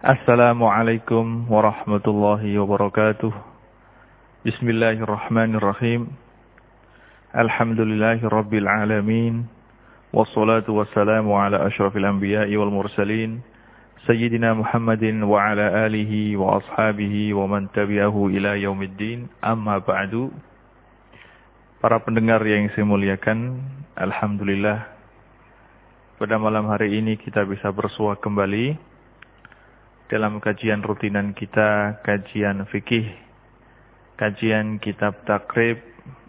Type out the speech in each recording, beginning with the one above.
Assalamualaikum warahmatullahi wabarakatuh. Bismillahirrahmanirrahim. Alhamdulillahi rabbil alamin. Wassalatu wassalamu ala ashrafil anbiya'i wal mursalin. Sayyidina Muhammadin wa ala alihi wa ashabihi wa man tabi'ahu ila yaumiddin. Amma ba'du. Para pendengar yang saya muliakan, Alhamdulillah pada malam hari ini kita bisa bersua kembali dalam kajian rutinan kita, kajian fikih, kajian kitab takrib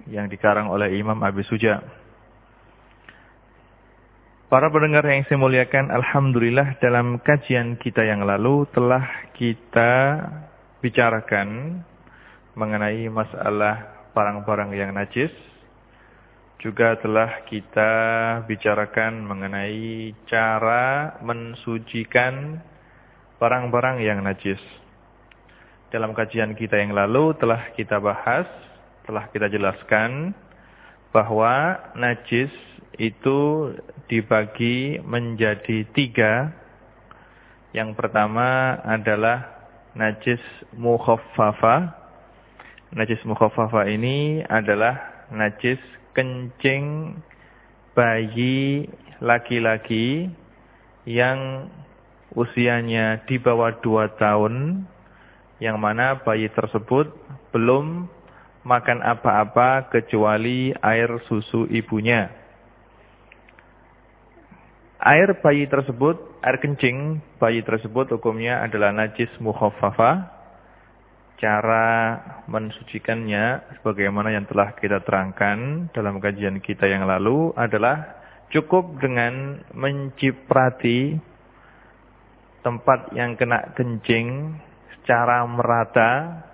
yang dikarang oleh Imam Abi Suja. Para pendengar yang saya muliakan, Alhamdulillah dalam kajian kita yang lalu telah kita bicarakan mengenai masalah barang-barang yang najis, juga telah kita bicarakan mengenai cara mensucikan barang-barang yang najis. Dalam kajian kita yang lalu telah kita bahas, telah kita jelaskan bahwa najis itu dibagi menjadi tiga. Yang pertama adalah najis mukhaffafa. Najis mukhaffafa ini adalah najis kencing bayi laki-laki yang usianya di bawah dua tahun, yang mana bayi tersebut belum makan apa-apa kecuali air susu ibunya. Air bayi tersebut, air kencing bayi tersebut hukumnya adalah najis mukhaffafa cara mensucikannya sebagaimana yang telah kita terangkan dalam kajian kita yang lalu adalah cukup dengan menciprati tempat yang kena kencing secara merata.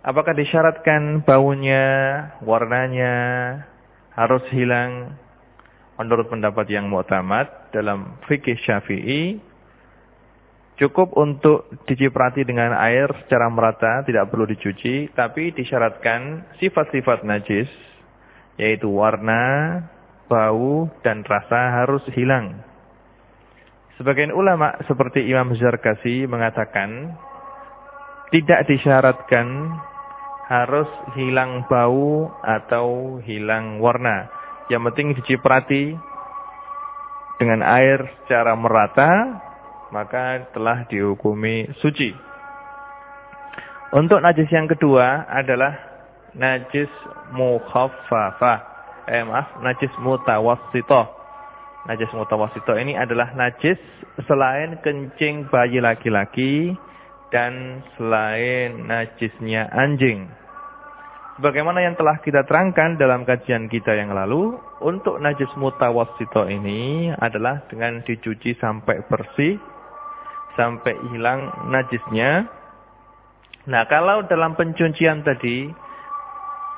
Apakah disyaratkan baunya, warnanya harus hilang? Menurut pendapat yang mu'tamad dalam fikih syafi'i, Cukup untuk diciprati dengan air secara merata, tidak perlu dicuci, tapi disyaratkan sifat-sifat najis, yaitu warna, bau, dan rasa harus hilang. Sebagian ulama seperti Imam Zarkasi mengatakan, tidak disyaratkan harus hilang bau atau hilang warna. Yang penting diciprati dengan air secara merata, maka telah dihukumi suci. Untuk najis yang kedua adalah najis mukhaffafah. Eh maaf, najis mutawassithah. Najis mutawassithah ini adalah najis selain kencing bayi laki-laki dan selain najisnya anjing. Sebagaimana yang telah kita terangkan dalam kajian kita yang lalu, untuk najis mutawassithah ini adalah dengan dicuci sampai bersih sampai hilang najisnya. Nah, kalau dalam pencucian tadi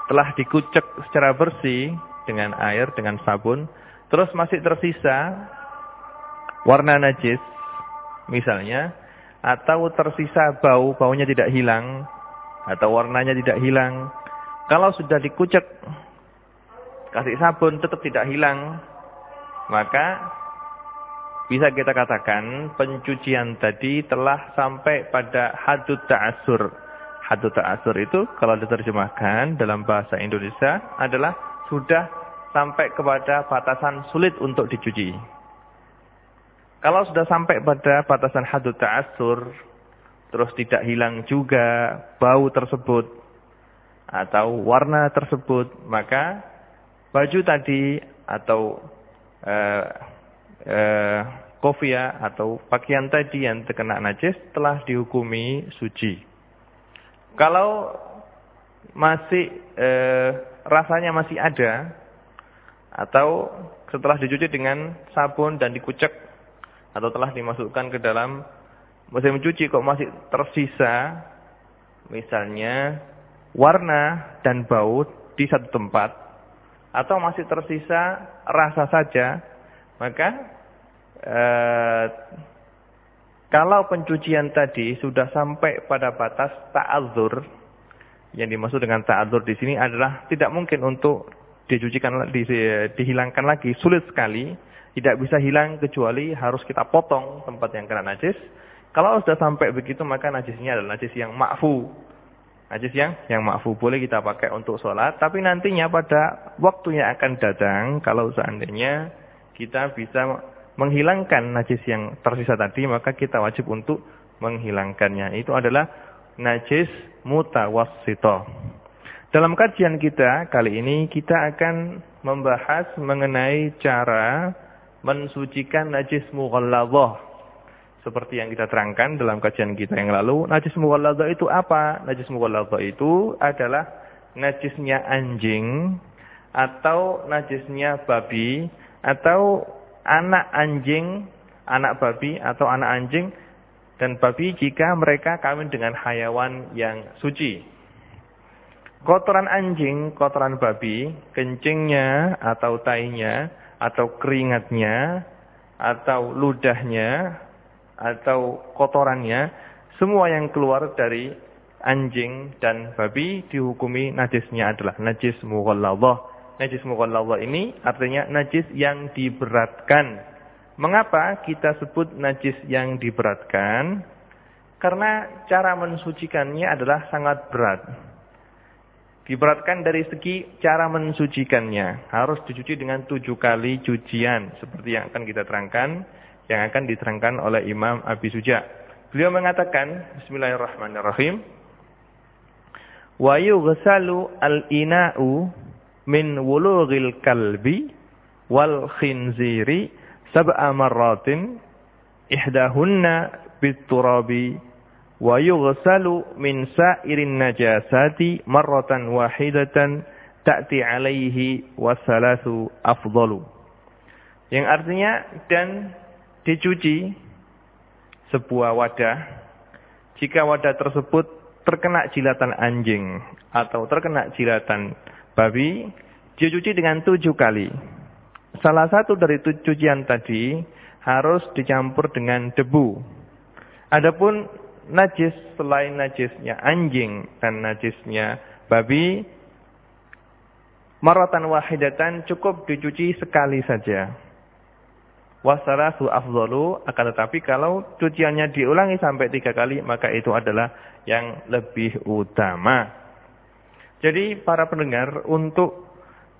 telah dikucek secara bersih dengan air, dengan sabun, terus masih tersisa warna najis misalnya, atau tersisa bau, baunya tidak hilang, atau warnanya tidak hilang. Kalau sudah dikucek, kasih sabun tetap tidak hilang, maka bisa kita katakan pencucian tadi telah sampai pada hadut ta'asur. Hadut ta'asur itu kalau diterjemahkan dalam bahasa Indonesia adalah sudah sampai kepada batasan sulit untuk dicuci. Kalau sudah sampai pada batasan hadut ta'asur, terus tidak hilang juga bau tersebut atau warna tersebut, maka baju tadi atau uh, uh, kofia atau pakaian tadi yang terkena najis telah dihukumi suci. Kalau masih e, rasanya masih ada atau setelah dicuci dengan sabun dan dikucek. Atau telah dimasukkan ke dalam mesin mencuci kok masih tersisa. Misalnya warna dan bau di satu tempat. Atau masih tersisa rasa saja. Maka Eh, kalau pencucian tadi sudah sampai pada batas ta'adzur, yang dimaksud dengan ta'adzur di sini adalah tidak mungkin untuk dicucikan, di, dihilangkan lagi, sulit sekali, tidak bisa hilang kecuali harus kita potong tempat yang kena najis, Kalau sudah sampai begitu maka najisnya adalah najis yang ma'fu. Najis yang yang ma'fu boleh kita pakai untuk sholat. Tapi nantinya pada waktunya akan datang kalau seandainya kita bisa menghilangkan najis yang tersisa tadi maka kita wajib untuk menghilangkannya. Itu adalah najis mutawassito. Dalam kajian kita kali ini kita akan membahas mengenai cara mensucikan najis mughalladhah seperti yang kita terangkan dalam kajian kita yang lalu, najis mughalladhah itu apa? Najis mughalladhah itu adalah najisnya anjing atau najisnya babi atau anak anjing, anak babi atau anak anjing dan babi jika mereka kawin dengan hayawan yang suci. Kotoran anjing, kotoran babi, kencingnya atau tainya atau keringatnya atau ludahnya atau kotorannya, semua yang keluar dari anjing dan babi dihukumi najisnya adalah najis mughalladhah. Najis mughalladhah ini artinya najis yang diberatkan. Mengapa kita sebut najis yang diberatkan? Karena cara mensucikannya adalah sangat berat. Diberatkan dari segi cara mensucikannya. Harus dicuci dengan tujuh kali cucian. Seperti yang akan kita terangkan yang akan diterangkan oleh Imam Abi Suja. Beliau mengatakan, Bismillahirrahmanirrahim, Wa al-ina'u min wulughil kalbi wal khinziri sab'a marratin ihdahunna Yang artinya dan dicuci sebuah wadah, jika wadah tersebut terkena jilatan anjing atau terkena jilatan babi, dicuci dengan tujuh kali. Salah satu dari cucian tadi harus dicampur dengan debu. Adapun najis selain najisnya anjing dan najisnya babi, maratan wahidatan cukup dicuci sekali saja wasalasu afdhalu akan tetapi kalau cuciannya diulangi sampai tiga kali maka itu adalah yang lebih utama. Jadi para pendengar untuk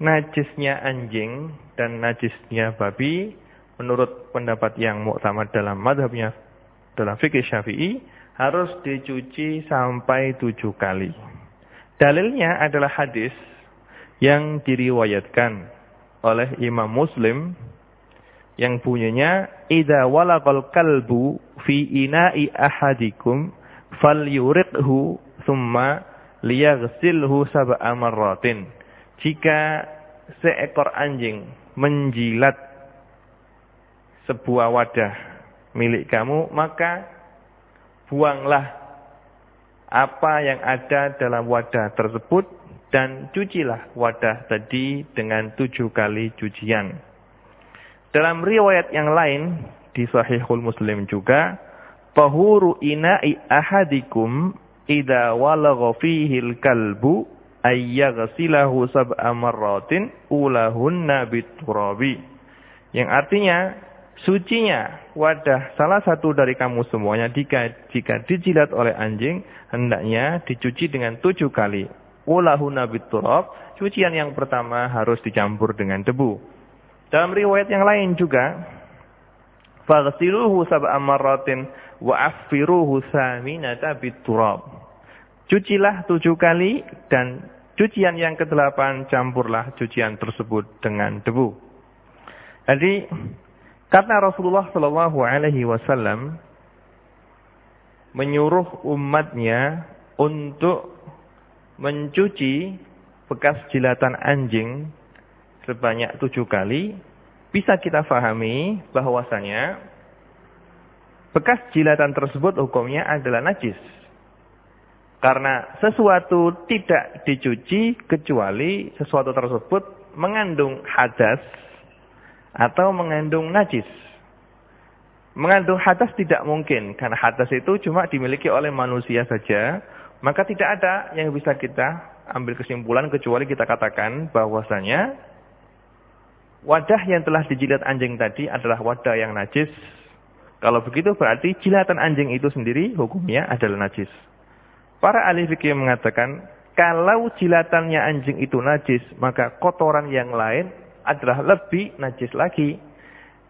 najisnya anjing dan najisnya babi menurut pendapat yang muktamad dalam madhabnya dalam fikih syafi'i harus dicuci sampai tujuh kali. Dalilnya adalah hadis yang diriwayatkan oleh Imam Muslim yang bunyinya idza walaqal kalbu fi ina'i ahadikum falyuriqhu thumma liyaghsilhu sab'a marratin jika seekor anjing menjilat sebuah wadah milik kamu maka buanglah apa yang ada dalam wadah tersebut dan cucilah wadah tadi dengan tujuh kali cucian. Dalam riwayat yang lain di Sahihul Muslim juga, tahuru ina'i ahadikum idza walagha fihi al-kalbu ayyaghsilahu sab'a marratin ulahunna biturabi. Yang artinya sucinya wadah salah satu dari kamu semuanya jika jika dijilat oleh anjing hendaknya dicuci dengan tujuh kali. Ulahunna biturab, cucian yang pertama harus dicampur dengan debu. Dalam riwayat yang lain juga, faghsiluhu sab'a marratin wa affiruhu saminata biturab. Cucilah tujuh kali dan cucian yang kedelapan campurlah cucian tersebut dengan debu. Jadi kata Rasulullah Shallallahu Alaihi Wasallam menyuruh umatnya untuk mencuci bekas jilatan anjing sebanyak tujuh kali, bisa kita fahami bahwasanya bekas jilatan tersebut hukumnya adalah najis. Karena sesuatu tidak dicuci kecuali sesuatu tersebut mengandung hadas atau mengandung najis. Mengandung hadas tidak mungkin karena hadas itu cuma dimiliki oleh manusia saja, maka tidak ada yang bisa kita ambil kesimpulan kecuali kita katakan bahwasanya Wadah yang telah dijilat anjing tadi adalah wadah yang najis. Kalau begitu berarti jilatan anjing itu sendiri hukumnya adalah najis. Para ahli fikih mengatakan kalau jilatannya anjing itu najis, maka kotoran yang lain adalah lebih najis lagi.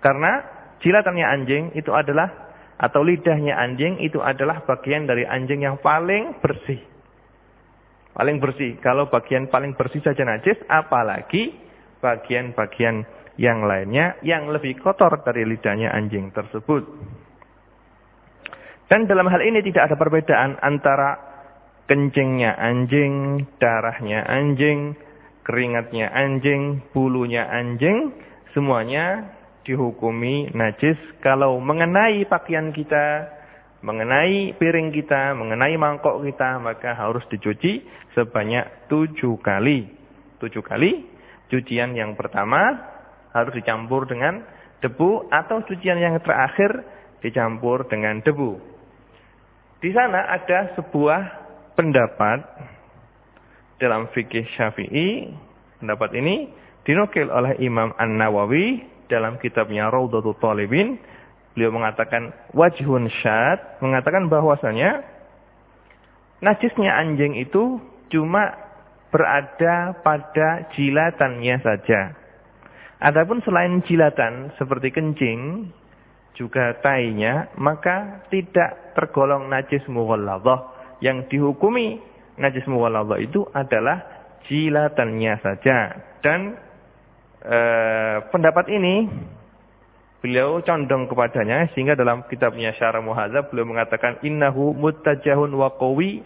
Karena jilatannya anjing itu adalah atau lidahnya anjing itu adalah bagian dari anjing yang paling bersih. Paling bersih. Kalau bagian paling bersih saja najis, apalagi bagian-bagian yang lainnya yang lebih kotor dari lidahnya anjing tersebut. Dan dalam hal ini tidak ada perbedaan antara kencingnya anjing, darahnya anjing, keringatnya anjing, bulunya anjing, semuanya dihukumi najis kalau mengenai pakaian kita, mengenai piring kita, mengenai mangkok kita, maka harus dicuci sebanyak tujuh kali. Tujuh kali, cucian yang pertama harus dicampur dengan debu atau cucian yang terakhir dicampur dengan debu. Di sana ada sebuah pendapat dalam fikih Syafi'i, pendapat ini dinukil oleh Imam An-Nawawi dalam kitabnya Raudatul Talibin. Beliau mengatakan wajhun syad, mengatakan bahwasanya najisnya anjing itu cuma berada pada jilatannya saja. Adapun selain jilatan seperti kencing, juga tainya, maka tidak tergolong najis mughalladhah yang dihukumi najis muwalladha itu adalah jilatannya saja. Dan e, pendapat ini beliau condong kepadanya sehingga dalam kitabnya Syarah Muhadzab beliau mengatakan innahu muttajahun wa qawi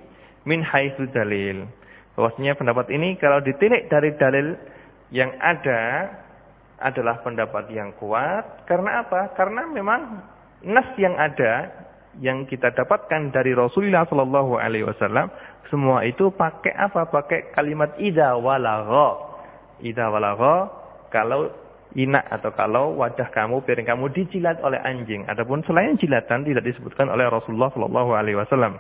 min haitsu dalil. Bahwasanya pendapat ini kalau ditilik dari dalil yang ada adalah pendapat yang kuat. Karena apa? Karena memang nas yang ada yang kita dapatkan dari Rasulullah Shallallahu Alaihi Wasallam semua itu pakai apa? Pakai kalimat ida walagho. Ida walagho kalau inak atau kalau wajah kamu, piring kamu dijilat oleh anjing. Adapun selain jilatan tidak disebutkan oleh Rasulullah Shallallahu Alaihi Wasallam.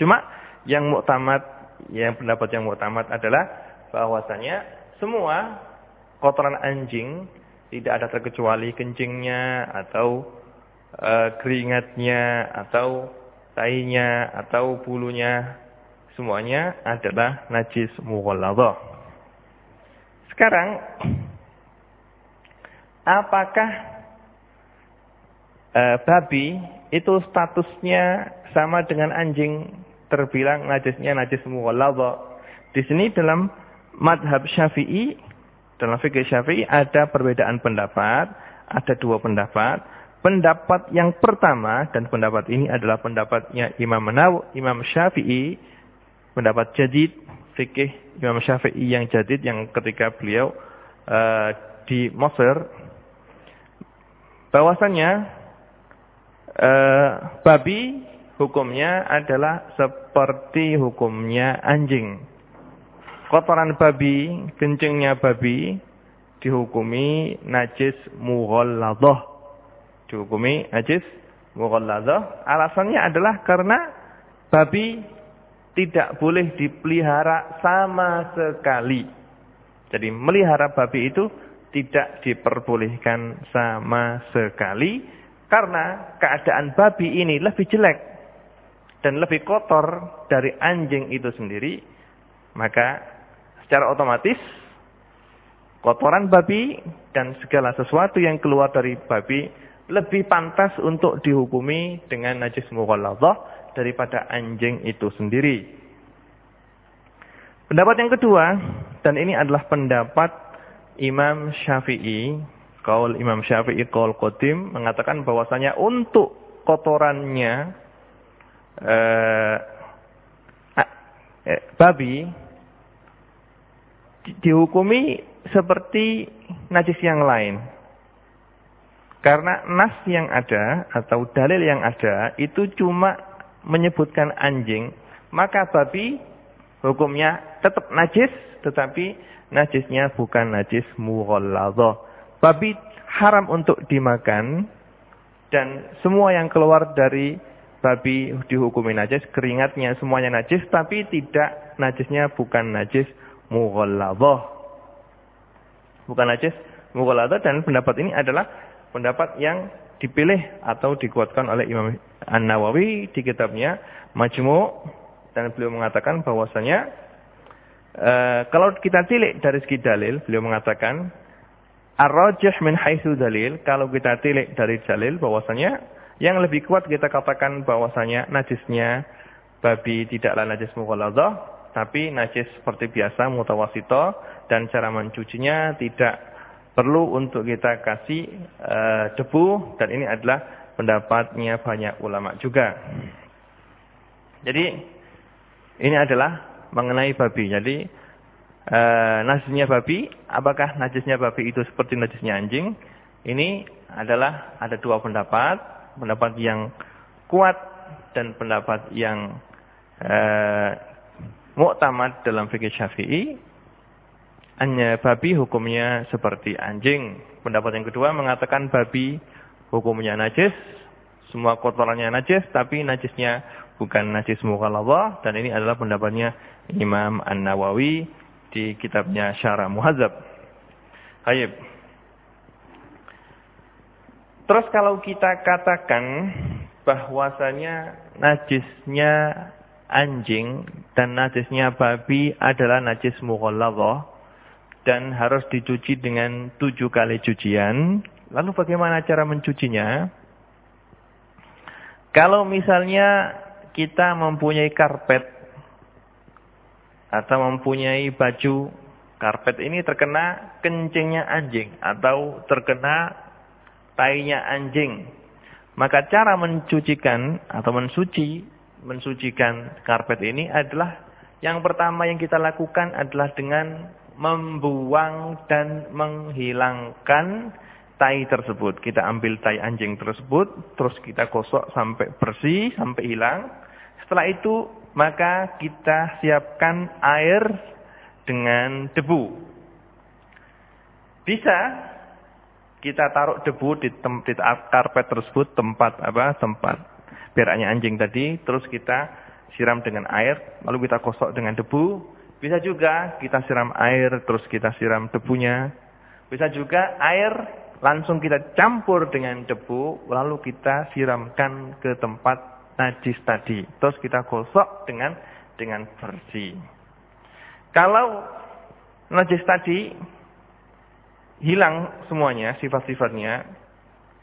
Cuma yang muktamad, yang pendapat yang muktamad adalah bahwasanya semua kotoran anjing tidak ada terkecuali kencingnya atau uh, keringatnya atau tainya atau bulunya semuanya adalah najis mughalladhah. Sekarang apakah uh, babi itu statusnya sama dengan anjing terbilang najisnya najis mughalladhah? Di sini dalam madhab Syafi'i dalam fikih Syafi'i ada perbedaan pendapat, ada dua pendapat. Pendapat yang pertama dan pendapat ini adalah pendapatnya Imam Nawawi, Imam Syafi'i, pendapat jadid fikih Imam Syafi'i yang jadid yang ketika beliau uh, di Mesir bahwasanya uh, babi hukumnya adalah seperti hukumnya anjing. Kotoran babi, kencingnya babi dihukumi najis mughalladhah dihukumi najis mughalladah. Alasannya adalah karena babi tidak boleh dipelihara sama sekali. Jadi melihara babi itu tidak diperbolehkan sama sekali karena keadaan babi ini lebih jelek dan lebih kotor dari anjing itu sendiri, maka secara otomatis kotoran babi dan segala sesuatu yang keluar dari babi lebih pantas untuk dihukumi dengan najis mughalladhah daripada anjing itu sendiri. Pendapat yang kedua, dan ini adalah pendapat Imam Syafi'i, kaul Imam Syafi'i kaul Qadim mengatakan bahwasanya untuk kotorannya eh, eh, babi dihukumi seperti najis yang lain. Karena nas yang ada atau dalil yang ada itu cuma menyebutkan anjing, maka babi hukumnya tetap najis, tetapi najisnya bukan najis mughalladhah. Babi haram untuk dimakan dan semua yang keluar dari babi dihukumi najis, keringatnya semuanya najis, tapi tidak najisnya bukan najis mughalladhah. Bukan najis mughalladhah dan pendapat ini adalah pendapat yang dipilih atau dikuatkan oleh Imam An-Nawawi di kitabnya Majmu' dan beliau mengatakan bahwasanya e, kalau kita tilik dari segi dalil, beliau mengatakan ar-rajih min haitsu dalil, kalau kita tilik dari dalil bahwasanya yang lebih kuat kita katakan bahwasanya najisnya babi tidaklah najis mughaladhah, tapi najis seperti biasa mutawasito dan cara mencucinya tidak perlu untuk kita kasih uh, debu dan ini adalah pendapatnya banyak ulama juga. Jadi ini adalah mengenai babi. Jadi uh, najisnya babi, apakah najisnya babi itu seperti najisnya anjing? Ini adalah ada dua pendapat, pendapat yang kuat dan pendapat yang uh, muktamad dalam fikih Syafi'i hanya babi hukumnya seperti anjing. Pendapat yang kedua mengatakan babi hukumnya najis. Semua kotorannya najis, tapi najisnya bukan najis mukhalawah. Dan ini adalah pendapatnya Imam An-Nawawi di kitabnya Syarah Muhazab. Hayib. Terus kalau kita katakan bahwasanya najisnya anjing dan najisnya babi adalah najis mukhalawah dan harus dicuci dengan tujuh kali cucian. Lalu bagaimana cara mencucinya? Kalau misalnya kita mempunyai karpet atau mempunyai baju karpet ini terkena kencingnya anjing atau terkena tainya anjing. Maka cara mencucikan atau mensuci, mensucikan karpet ini adalah yang pertama yang kita lakukan adalah dengan membuang dan menghilangkan tai tersebut. Kita ambil tai anjing tersebut, terus kita gosok sampai bersih, sampai hilang. Setelah itu, maka kita siapkan air dengan debu. Bisa kita taruh debu di, di karpet tersebut, tempat apa? Tempat beraknya anjing tadi, terus kita siram dengan air, lalu kita gosok dengan debu, bisa juga kita siram air, terus kita siram debunya. Bisa juga air langsung kita campur dengan debu, lalu kita siramkan ke tempat najis tadi. Terus kita gosok dengan dengan bersih. Kalau najis tadi hilang semuanya sifat-sifatnya,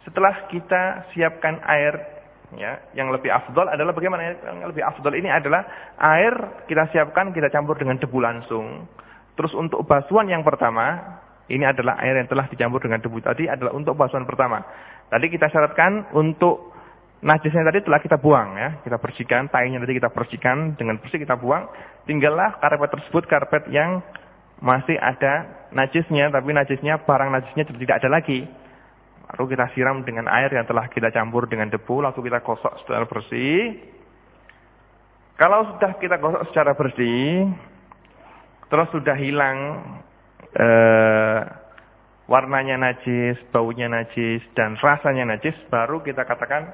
setelah kita siapkan air Ya, yang lebih afdol adalah bagaimana? Yang lebih afdol ini adalah air kita siapkan, kita campur dengan debu langsung. Terus untuk basuhan yang pertama, ini adalah air yang telah dicampur dengan debu tadi adalah untuk basuhan pertama. Tadi kita syaratkan untuk najisnya tadi telah kita buang ya, kita bersihkan, tainya tadi kita bersihkan dengan bersih kita buang. Tinggallah karpet tersebut karpet yang masih ada najisnya, tapi najisnya barang najisnya tidak ada lagi. Lalu kita siram dengan air yang telah kita campur dengan debu, lalu kita gosok secara bersih. Kalau sudah kita gosok secara bersih, terus sudah hilang eh, warnanya najis, baunya najis, dan rasanya najis, baru kita katakan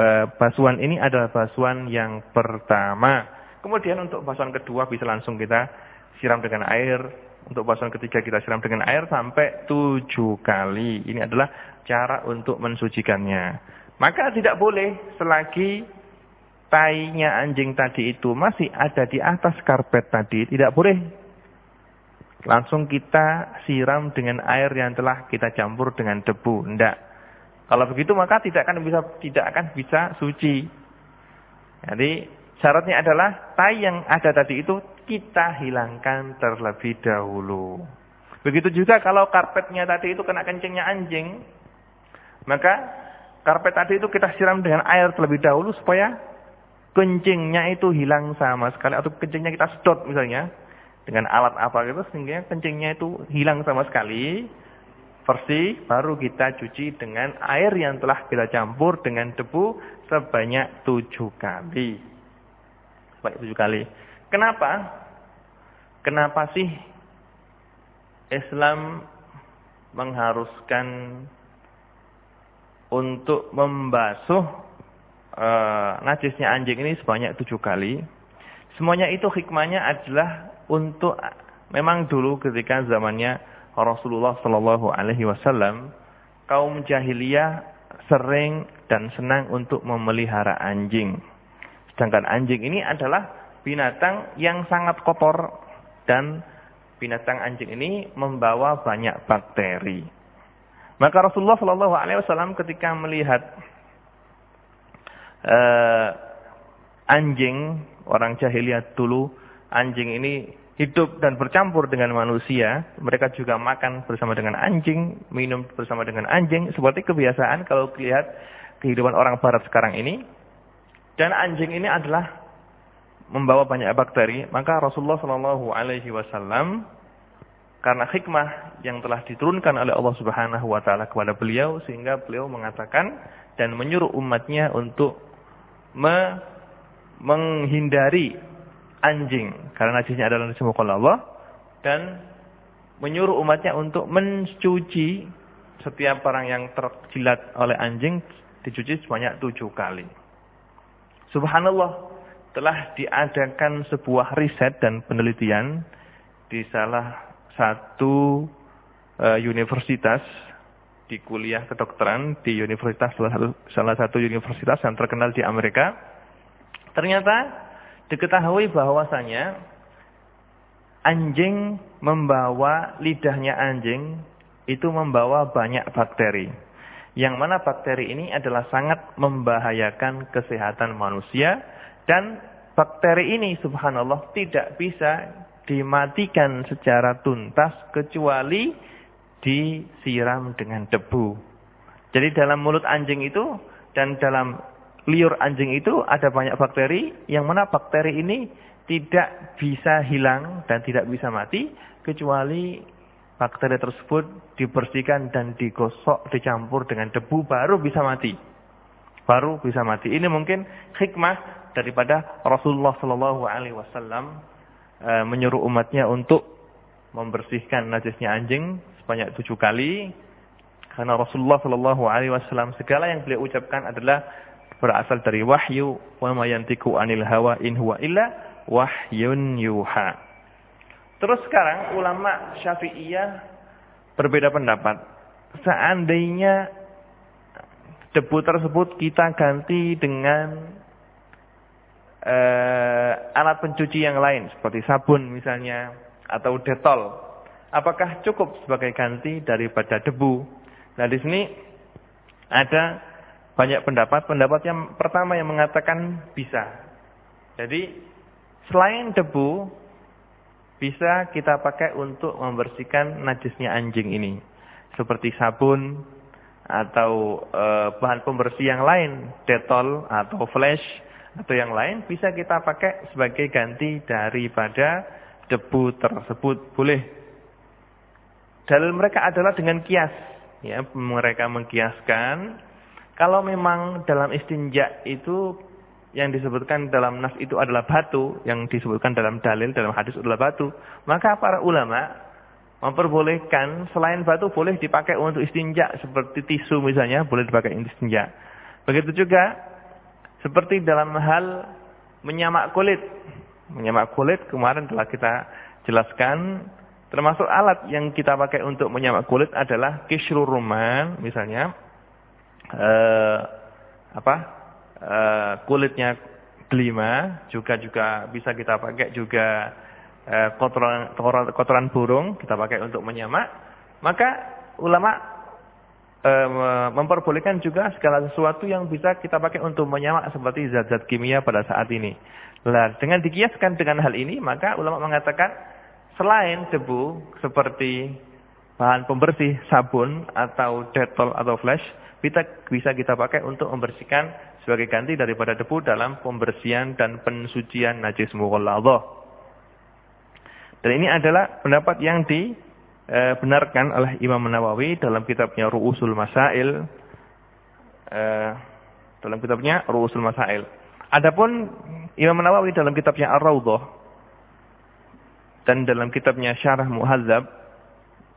eh, basuhan ini adalah basuhan yang pertama. Kemudian untuk basuhan kedua bisa langsung kita siram dengan air untuk basuhan ketiga kita siram dengan air sampai tujuh kali. Ini adalah cara untuk mensucikannya. Maka tidak boleh selagi tainya anjing tadi itu masih ada di atas karpet tadi. Tidak boleh langsung kita siram dengan air yang telah kita campur dengan debu. Tidak. Kalau begitu maka tidak akan bisa tidak akan bisa suci. Jadi syaratnya adalah tai yang ada tadi itu kita hilangkan terlebih dahulu. Begitu juga kalau karpetnya tadi itu kena kencingnya anjing, maka karpet tadi itu kita siram dengan air terlebih dahulu supaya kencingnya itu hilang sama sekali atau kencingnya kita sedot misalnya dengan alat apa gitu sehingga kencingnya itu hilang sama sekali. Bersih baru kita cuci dengan air yang telah kita campur dengan debu sebanyak tujuh kali. Sebanyak tujuh kali Kenapa? Kenapa sih Islam mengharuskan untuk membasuh e, najisnya anjing ini sebanyak tujuh kali? Semuanya itu hikmahnya adalah untuk memang dulu ketika zamannya Rasulullah Shallallahu Alaihi Wasallam kaum jahiliyah sering dan senang untuk memelihara anjing. Sedangkan anjing ini adalah binatang yang sangat kotor dan binatang anjing ini membawa banyak bakteri. Maka Rasulullah Shallallahu Alaihi Wasallam ketika melihat uh, anjing orang jahiliyah dulu, anjing ini hidup dan bercampur dengan manusia, mereka juga makan bersama dengan anjing, minum bersama dengan anjing, seperti kebiasaan kalau lihat kehidupan orang barat sekarang ini. Dan anjing ini adalah membawa banyak bakteri, maka Rasulullah Shallallahu alaihi wasallam karena hikmah yang telah diturunkan oleh Allah Subhanahu wa taala kepada beliau sehingga beliau mengatakan dan menyuruh umatnya untuk me menghindari anjing karena najisnya adalah najis Allah dan menyuruh umatnya untuk mencuci setiap orang yang terjilat oleh anjing dicuci sebanyak tujuh kali. Subhanallah telah diadakan sebuah riset dan penelitian di salah satu uh, universitas di kuliah kedokteran di universitas salah satu, salah satu universitas yang terkenal di Amerika. Ternyata diketahui bahwasanya anjing membawa lidahnya anjing itu membawa banyak bakteri. Yang mana bakteri ini adalah sangat membahayakan kesehatan manusia dan bakteri ini subhanallah tidak bisa dimatikan secara tuntas kecuali disiram dengan debu. Jadi dalam mulut anjing itu dan dalam liur anjing itu ada banyak bakteri yang mana bakteri ini tidak bisa hilang dan tidak bisa mati kecuali bakteri tersebut dibersihkan dan digosok dicampur dengan debu baru bisa mati. Baru bisa mati. Ini mungkin hikmah daripada Rasulullah Shallallahu Alaihi Wasallam e, menyuruh umatnya untuk membersihkan najisnya anjing sebanyak tujuh kali karena Rasulullah Shallallahu Alaihi Wasallam segala yang beliau ucapkan adalah berasal dari wahyu wa ma yantiku anil hawa in huwa illa wahyun yuha. Terus sekarang ulama Syafi'iyah berbeda pendapat. Seandainya debu tersebut kita ganti dengan uh, alat pencuci yang lain seperti sabun misalnya atau detol, apakah cukup sebagai ganti daripada debu? Nah, di sini ada banyak pendapat. Pendapat yang pertama yang mengatakan bisa. Jadi selain debu bisa kita pakai untuk membersihkan najisnya anjing ini. Seperti sabun atau e, bahan pembersih yang lain, detol atau flash atau yang lain bisa kita pakai sebagai ganti daripada debu tersebut. Boleh. Dalil mereka adalah dengan kias. Ya, mereka mengkiaskan kalau memang dalam istinja itu yang disebutkan dalam nas itu adalah batu, yang disebutkan dalam dalil, dalam hadis adalah batu, maka para ulama memperbolehkan selain batu boleh dipakai untuk istinja seperti tisu misalnya boleh dipakai untuk istinja. Begitu juga seperti dalam hal menyamak kulit. Menyamak kulit kemarin telah kita jelaskan termasuk alat yang kita pakai untuk menyamak kulit adalah kisru ruman misalnya. Eh, apa? Eh, kulitnya delima juga juga bisa kita pakai juga eh, kotoran, kotoran burung kita pakai untuk menyamak. Maka ulama memperbolehkan juga segala sesuatu yang bisa kita pakai untuk menyamak seperti zat-zat kimia pada saat ini. Nah, dengan dikiaskan dengan hal ini maka ulama mengatakan selain debu seperti bahan pembersih sabun atau detol atau flash bisa, bisa kita pakai untuk membersihkan sebagai ganti daripada debu dalam pembersihan dan pensucian najis mughalladhah. Dan ini adalah pendapat yang dibenarkan oleh Imam Nawawi dalam kitabnya Ru'usul Masail. Eh, dalam kitabnya Ru'usul Masail. Adapun Imam Nawawi dalam kitabnya Ar-Raudhah dan dalam kitabnya Syarah Muhadzab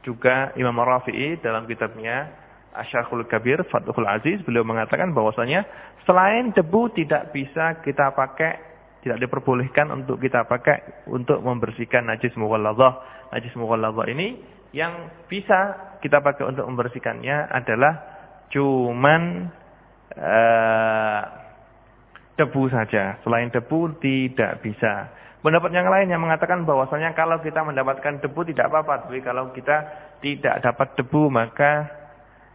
juga Imam Rafi'i dalam kitabnya Asyakhul Kabir, Fathul Aziz, beliau mengatakan bahwasanya selain debu tidak bisa kita pakai, tidak diperbolehkan untuk kita pakai untuk membersihkan najis mughalladhah. Najis mughalladhah ini yang bisa kita pakai untuk membersihkannya adalah cuman uh, debu saja. Selain debu tidak bisa. Pendapat yang lain yang mengatakan bahwasanya kalau kita mendapatkan debu tidak apa-apa, tapi kalau kita tidak dapat debu maka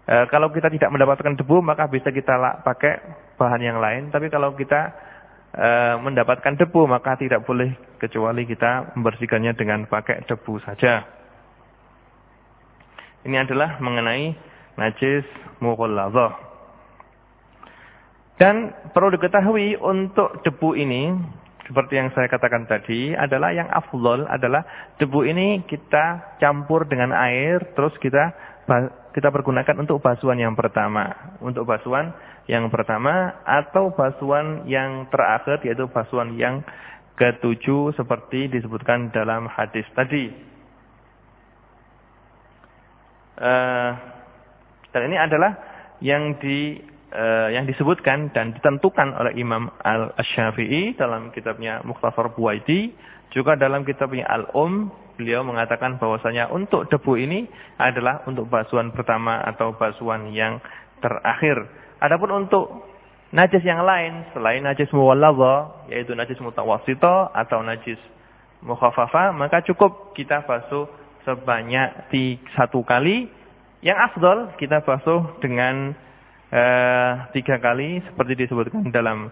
e, kalau kita tidak mendapatkan debu maka bisa kita pakai bahan yang lain. Tapi kalau kita e, mendapatkan debu maka tidak boleh kecuali kita membersihkannya dengan pakai debu saja. Ini adalah mengenai najis mughalladhah. Dan perlu diketahui untuk debu ini seperti yang saya katakan tadi adalah yang afdol adalah debu ini kita campur dengan air terus kita kita pergunakan untuk basuhan yang pertama untuk basuhan yang pertama atau basuhan yang terakhir yaitu basuhan yang ketujuh seperti disebutkan dalam hadis tadi uh, dan ini adalah yang di uh, yang disebutkan dan ditentukan oleh Imam Al-Syafi'i dalam kitabnya Mukhtasar Buwaiti, juga dalam kitabnya Al-Um, beliau mengatakan bahwasanya untuk debu ini adalah untuk basuhan pertama atau basuhan yang terakhir. Adapun untuk najis yang lain selain najis muwalladha yaitu najis mutawassita atau najis mukhaffafa maka cukup kita basuh sebanyak satu kali. Yang afdal kita basuh dengan eh, tiga kali seperti disebutkan dalam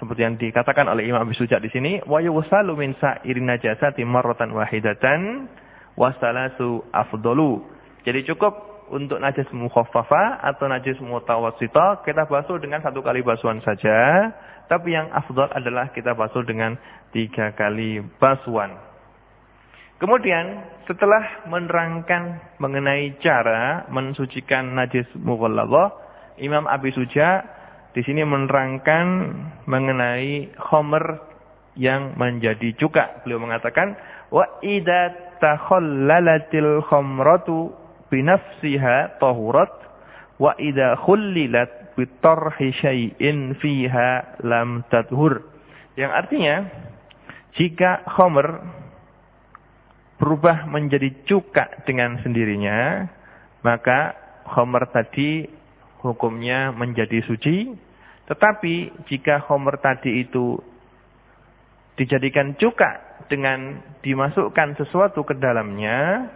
seperti yang dikatakan oleh Imam Abi Suja di sini wa yusalu min sa'irin najasati marratan wahidatan wasalasu afdalu. Jadi cukup untuk najis mukhaffafa atau najis mutawassita kita basuh dengan satu kali basuhan saja. Tapi yang afdal adalah kita basuh dengan tiga kali basuhan. Kemudian setelah menerangkan mengenai cara mensucikan najis mughalladhah Imam Abi Suja di sini menerangkan mengenai khomer yang menjadi cuka. Beliau mengatakan, wa idza takhallalatil khamratu binafsiha tahurat wa idza khullilat bitarhi syai'in fiha lam tadhur. Yang artinya, jika khomer berubah menjadi cuka dengan sendirinya, maka khomer tadi hukumnya menjadi suci. Tetapi jika homer tadi itu dijadikan cuka dengan dimasukkan sesuatu ke dalamnya,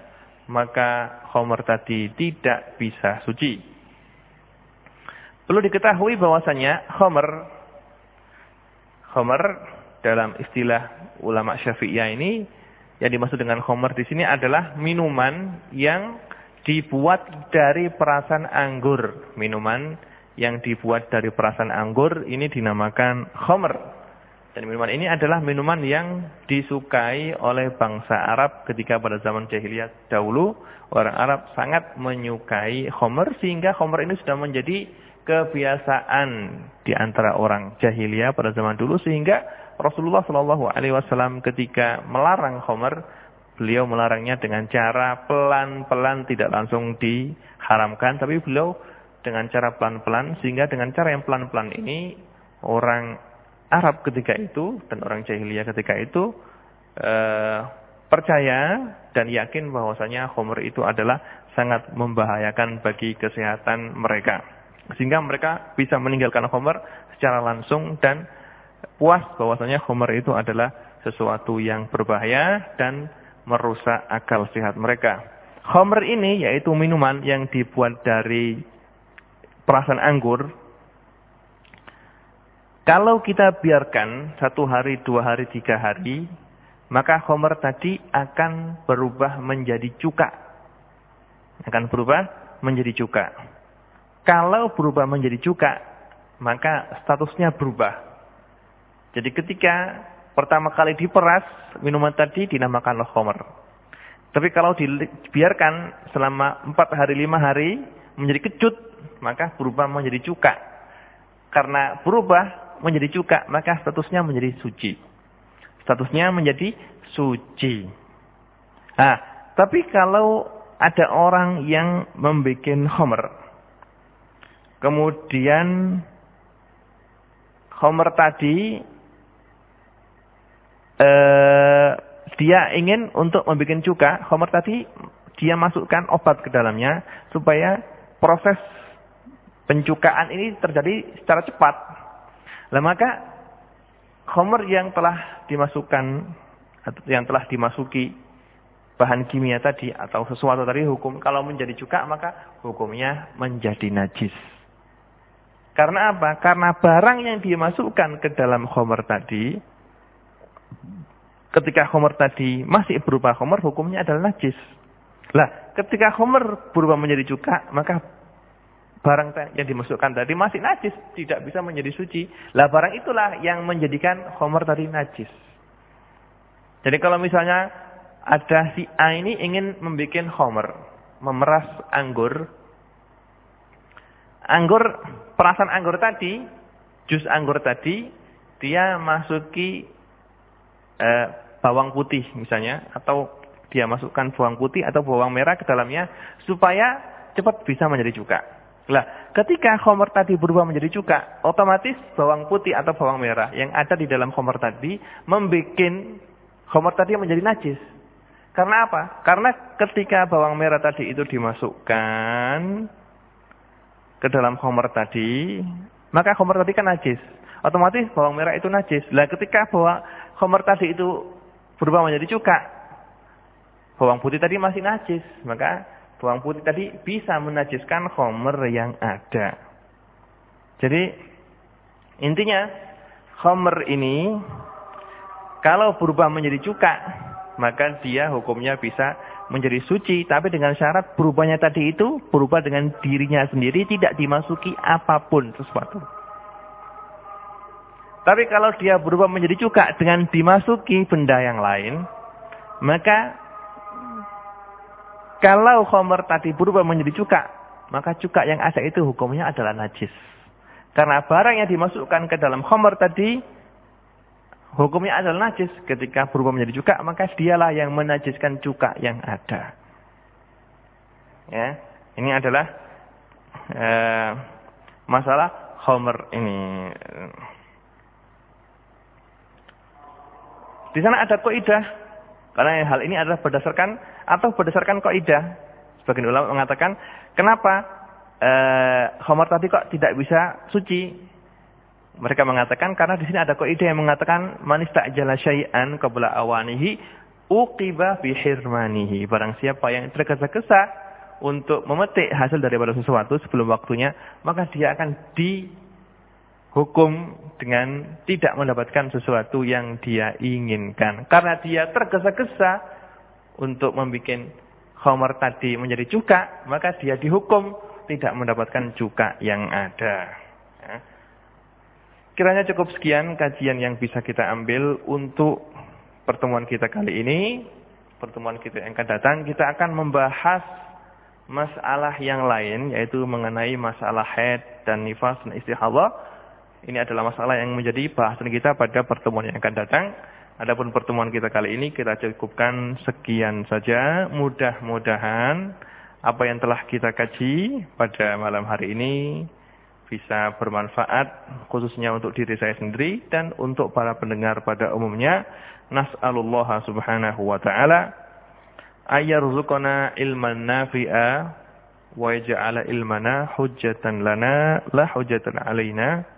maka homer tadi tidak bisa suci. Perlu diketahui bahwasanya homer, homer dalam istilah ulama syafi'iyah ini, yang dimaksud dengan homer di sini adalah minuman yang dibuat dari perasan anggur. Minuman yang dibuat dari perasan anggur ini dinamakan khomer. Dan minuman ini adalah minuman yang disukai oleh bangsa Arab ketika pada zaman jahiliyah dahulu. Orang Arab sangat menyukai khomer sehingga khomer ini sudah menjadi kebiasaan di antara orang jahiliyah pada zaman dulu sehingga Rasulullah Shallallahu Alaihi Wasallam ketika melarang khomer Beliau melarangnya dengan cara pelan-pelan tidak langsung diharamkan. Tapi beliau dengan cara pelan-pelan. Sehingga dengan cara yang pelan-pelan ini orang Arab ketika itu dan orang jahiliyah ketika itu eh, percaya dan yakin bahwasanya homer itu adalah sangat membahayakan bagi kesehatan mereka. Sehingga mereka bisa meninggalkan homer secara langsung dan puas bahwasanya homer itu adalah sesuatu yang berbahaya dan merusak akal sehat mereka. Homer ini yaitu minuman yang dibuat dari perasan anggur. Kalau kita biarkan satu hari, dua hari, tiga hari, maka homer tadi akan berubah menjadi cuka. Akan berubah menjadi cuka. Kalau berubah menjadi cuka, maka statusnya berubah. Jadi ketika pertama kali diperas, minuman tadi dinamakan khomer. Tapi kalau dibiarkan selama 4 hari, 5 hari, menjadi kecut, maka berubah menjadi cuka. Karena berubah menjadi cuka, maka statusnya menjadi suci. Statusnya menjadi suci. Nah, tapi kalau ada orang yang membuat homer, kemudian homer tadi eh, dia ingin untuk membuat cuka, Homer tadi dia masukkan obat ke dalamnya supaya proses Pencukaan ini terjadi secara cepat. Lah maka khamr yang telah dimasukkan atau yang telah dimasuki bahan kimia tadi atau sesuatu tadi hukum kalau menjadi cuka maka hukumnya menjadi najis. Karena apa? Karena barang yang dimasukkan ke dalam khamr tadi ketika khamr tadi masih berupa khamr hukumnya adalah najis. Lah, ketika khamr berubah menjadi cuka maka barang yang dimasukkan tadi masih najis, tidak bisa menjadi suci. Lah barang itulah yang menjadikan homer tadi najis. Jadi kalau misalnya ada si A ini ingin membuat homer, memeras anggur. Anggur, perasan anggur tadi, jus anggur tadi, dia masuki eh, bawang putih misalnya, atau dia masukkan bawang putih atau bawang merah ke dalamnya, supaya cepat bisa menjadi cuka. Lah, ketika khomer tadi berubah menjadi cuka, otomatis bawang putih atau bawang merah yang ada di dalam khomer tadi membuat khomer tadi menjadi najis. Karena apa? Karena ketika bawang merah tadi itu dimasukkan ke dalam khomer tadi, maka khomer tadi kan najis. Otomatis bawang merah itu najis. Lah, ketika bawang khomer tadi itu berubah menjadi cuka, bawang putih tadi masih najis, maka bawang putih tadi bisa menajiskan khomer yang ada. Jadi intinya khomer ini kalau berubah menjadi cuka, maka dia hukumnya bisa menjadi suci. Tapi dengan syarat berubahnya tadi itu berubah dengan dirinya sendiri, tidak dimasuki apa pun sesuatu. Tapi kalau dia berubah menjadi cuka dengan dimasuki benda yang lain, maka kalau khomer tadi berubah menjadi cuka, maka cuka yang ada itu hukumnya adalah najis. Karena barang yang dimasukkan ke dalam khomer tadi, hukumnya adalah najis. Ketika berubah menjadi cuka, maka dialah yang menajiskan cuka yang ada. Ya, ini adalah uh, masalah khomer ini. Di sana ada kaidah karena hal ini adalah berdasarkan atau berdasarkan kaidah. Sebagian ulama mengatakan, kenapa eh, khamar tadi kok tidak bisa suci? Mereka mengatakan karena di sini ada kaidah yang mengatakan manis tak jala syai'an qabla awanihi uqiba bihirmanihi. Barang siapa yang tergesa-gesa untuk memetik hasil daripada sesuatu sebelum waktunya, maka dia akan di hukum dengan tidak mendapatkan sesuatu yang dia inginkan. Karena dia tergesa-gesa untuk membuat khomer tadi menjadi cuka, maka dia dihukum tidak mendapatkan cuka yang ada. Ya. Kiranya cukup sekian kajian yang bisa kita ambil untuk pertemuan kita kali ini. Pertemuan kita yang akan datang, kita akan membahas masalah yang lain, yaitu mengenai masalah head dan nifas dan istihadah ini adalah masalah yang menjadi bahasan kita pada pertemuan yang akan datang. Adapun pertemuan kita kali ini kita cukupkan sekian saja. Mudah-mudahan apa yang telah kita kaji pada malam hari ini bisa bermanfaat khususnya untuk diri saya sendiri dan untuk para pendengar pada umumnya. Nas'alullah subhanahu wa ta'ala ayyarzuqana ilman nafi'a wa yaj'ala ilmana hujjatan lana la hujjatan alaina.